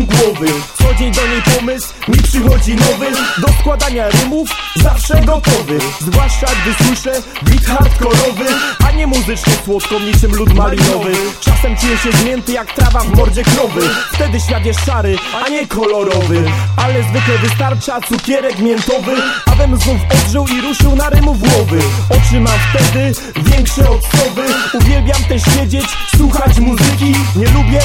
głowy. Co dzień do niej pomysł mi przychodzi nowy. Do składania rymów zawsze gotowy. Zwłaszcza gdy słyszę beat hardkorowy A nie muzycznie słodko niczym lód malinowy. Czasem czuję się zmięty jak trawa w mordzie krowy. Wtedy świat jest szary, a nie kolorowy. Ale zwykle wystarcza cukierek miętowy Abym znów odżył i ruszył na rymów głowy. Oczy mam wtedy większe od sowy. Uwielbiam też siedzieć, słuchać muzyki. Nie lubię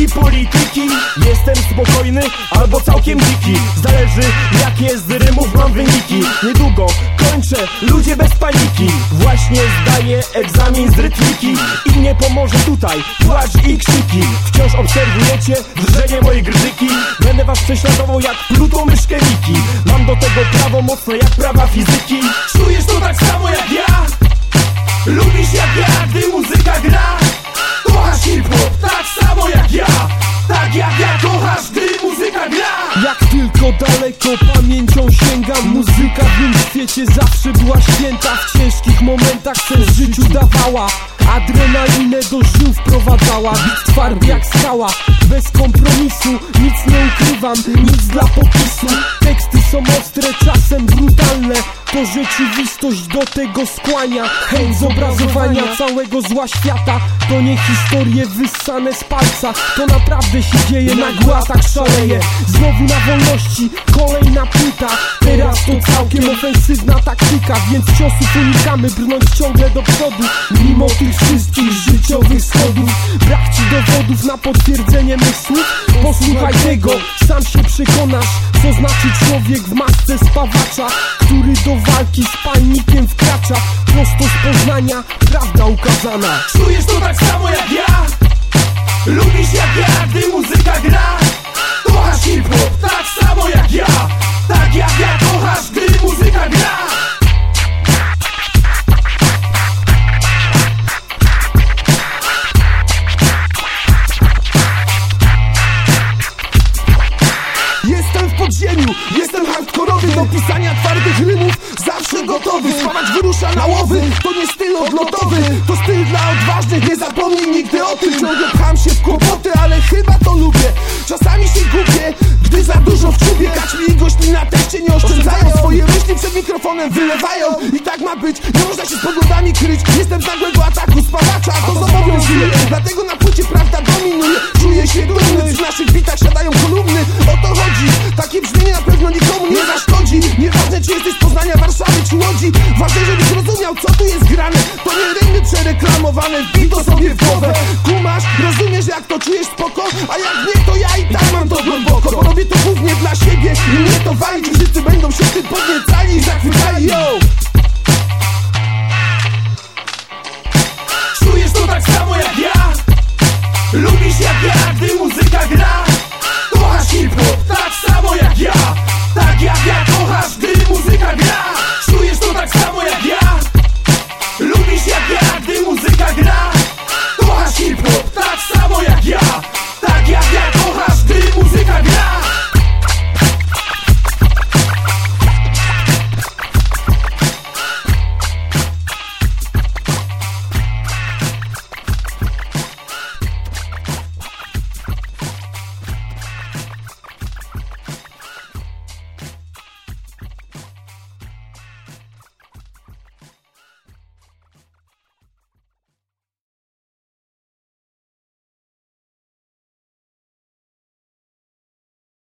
i polityki. Jestem spokojny albo całkiem dziki. Zależy jakie z rymów mam wyniki. Niedługo kończę, ludzie bez paniki. Właśnie zdaję egzamin z rytmiki. I nie pomoże tutaj płacz i krzyki. Wciąż obserwujecie drżenie mojej grzyki. Będę was prześladował jak plutą myszkę Miki. Mam do tego prawo mocne jak prawa fizyki. Czujesz to tak samo jak ja? Lubisz jak ja, gdy muzyka gra? Samo jak ja. Tak jak ja kochasz, gdy muzyka gra. Jak tylko daleko pamięcią sięgam Muzyka w tym świecie zawsze była święta. W ciężkich momentach sens życiu dawała Adrenalinę do żył wprowadzała. Bit twardy jak skała Bez kompromisu, nic nie ukrywam Nic dla popisu. Teksty są ostre, czasem brutalne. To rzeczywistość do tego skłania. Chęć zobrazowania całego zła świata. To nie historie wyssane z palca. To naprawdę się dzieje, nagły atak szaleje. Znowu na wolności, kolejna płyta. Teraz to całkiem ofensywna taktyka. Więc ciosów unikamy, brnąć ciągle do przodu. Mimo tych wszystkich życiowych schodów Brak ci dowodów na potwierdzenie słów Posłuchaj tego, sam się przekonasz Co znaczy człowiek w masce spawacza Który do walki z palnikiem wkracza Prosto z Poznania, prawda ukazana Czujesz to tak samo jak ja? Lubisz jak ja, gdy muzyka gra? Kochasz hip-hop tak jestem hardkorowy Do pisania twardych rymów, zawsze gotowy Spawać wyrusza na łowy, to nie styl odlotowy To styl dla odważnych, nie zapomnij nigdy o tym. Ciągle pcham się w kłopoty, ale chyba to lubię. Czasami się gubię, gdy za dużo w czubie Kaczmi i gośli na teście nie oszczędzają. Swoje myśli przed mikrofonem wylewają. I tak ma być, nie można się z poglądami kryć. Jestem z nagłego ataku spawacza, a to zobowiązuje Dlatego na płycie prawda dominuje. Czuję się dumny, przy naszych bitach siadają Poznania, Warszawy czy Łodzi. Ważne żebyś zrozumiał co tu jest grane. To nie rymy przereklamowane, wbij to sobie w głowę. Kumasz, rozumiesz jak to czujesz? Spoko? A jak nie to ja i tak mam to głęboko. Bo robię to głównie dla siebie. I mnie to walić Wszyscy będą się tym podniecali i zachwycali,